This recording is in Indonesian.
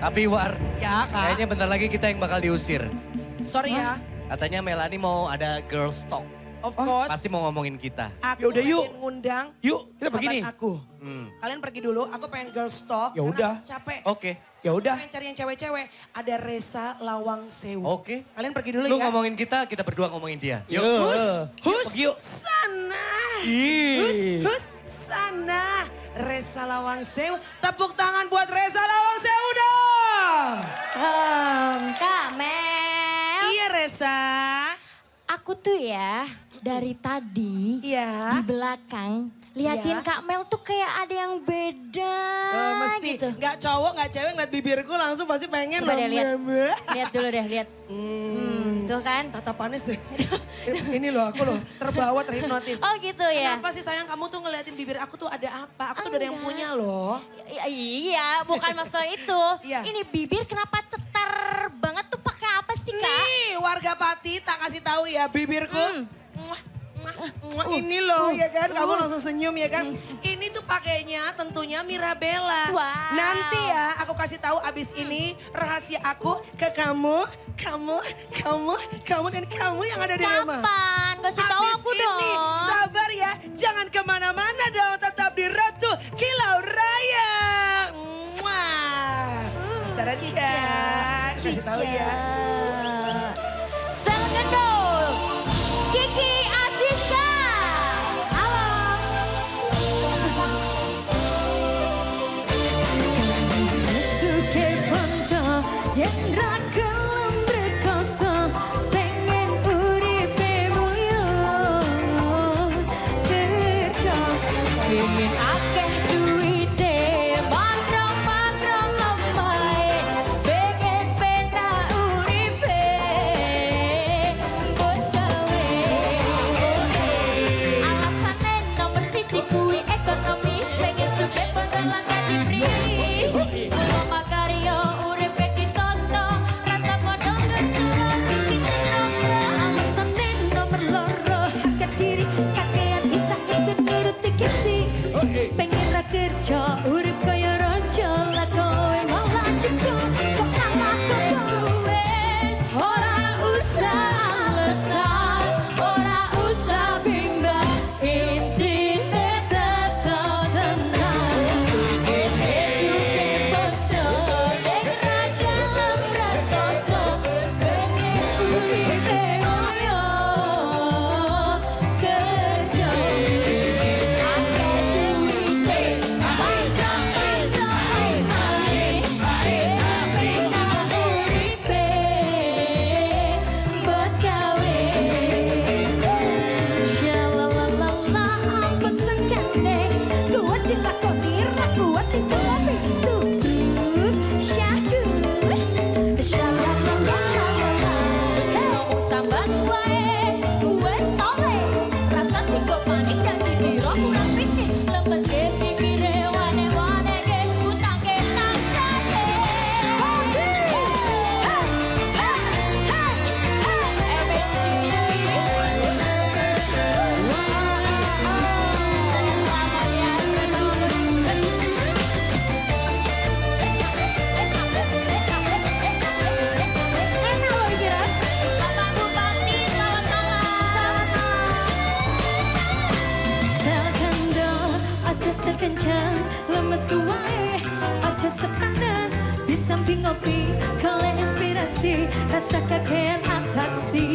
Tapi War, Ya kak. kayaknya bentar lagi kita yang bakal diusir. Sorry ya. Katanya Melani mau ada girls talk. Of course. Pasti mau ngomongin kita. Aku Yaudah, yuk. ngundang Yuk, kita begini. aku. Hmm. Kalian pergi dulu, aku pengen girls talk. Ya udah. capek. Oke, Ya udah. Pengen cari yang cewek-cewek. Ada Resa Lawang Sewu. oke. Kalian pergi dulu Lu ya. ngomongin kita, kita berdua ngomongin dia. Yuk. Hus, hus, yuk. sana. Ih. Hus, hus, sana. Resa Lawang Sewu. Tepuk tangan buat Resa Lawang Sewu tuh ya dari tadi Iya. di belakang liatin Iya. Kak Mel tuh kayak ada yang beda Eh, mesti gitu. nggak cowok nggak cewek ngeliat bibirku langsung pasti pengen Coba deh lihat. Lihat dulu deh, lihat. Hmm, tuh kan. Tatapannya sih. Ini loh aku loh terbawa terhipnotis. Oh gitu ya. Kenapa sih sayang kamu tuh ngeliatin bibir aku tuh ada apa? Aku tuh udah ada yang Enggak. punya loh. I- iya, bukan masalah itu. Iya. Ini bibir kenapa tuh pakai Nih warga Pati tak kasih tahu ya bibirku. Hmm. Muah, muah, ini loh ya kan kamu langsung senyum ya kan. Ini tuh pakainya tentunya Mirabella. Wow. Nanti ya aku kasih tahu abis ini rahasia aku ke kamu, kamu, kamu, kamu dan kamu yang ada di rumah. Kapan? Kasih tahu Abis aku ini, dong. sabar ya, jangan ke mana-mana dong, tetap di Ratu Kilau Raya. Muah. Saran Cica. Kak. Kasih tahu ya. Kencang, lemes kuai, ada sepadan di samping ngopi, kalian inspirasi, rasa kakean atraksi.